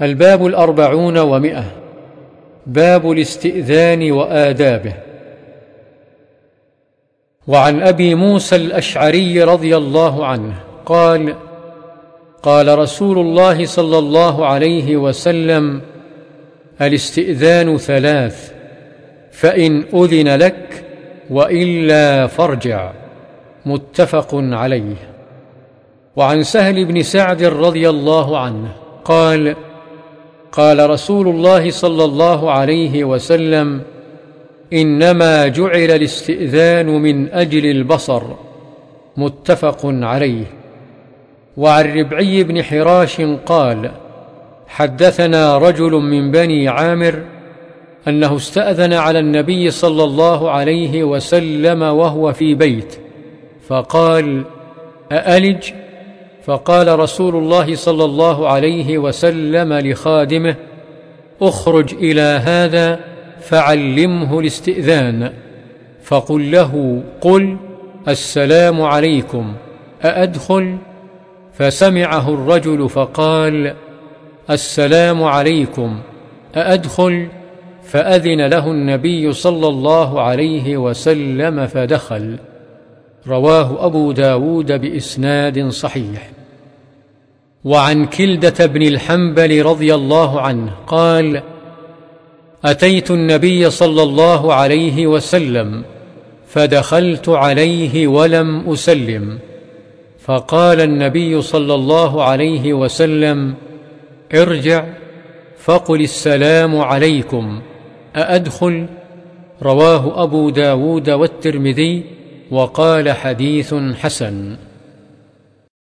الباب الأربعون ومئة. باب الاستئذان وآدابه. وعن أبي موسى الأشعري رضي الله عنه قال قال رسول الله صلى الله عليه وسلم الإستئذان ثلاث فإن أذن لك وإلا فارجع. متفق عليه. وعن سهل بن سعد رضي الله عنه قال قال رسول الله صلى الله عليه وسلم إنما جعل الاستئذان من أجل البصر متفق عليه. وعن ربعي بن حراش قال حدثنا رجل من بني عامر أنه استأذن على النبي صلى الله عليه وسلم وهو في بيت فقال أألج؟ فقال رسول الله صلى الله عليه وسلم لخادمه اخرج إلى هذا فعلمه الاستئذان. فقل له قل السلام عليكم أأدخل؟ فسمعه الرجل فقال السلام عليكم أأدخل؟ فأذن له النبي صلى الله عليه وسلم فدخل. رواه أبو داود بإسناد صحيح. وعن كلدة بن الحنبل رضي الله عنه قال أتيت النبي صلى الله عليه وسلم فدخلت عليه ولم أسلم. فقال النبي صلى الله عليه وسلم ارجع فقل السلام عليكم أأدخل؟ رواه أبو داود والترمذي وقال حديث حسن.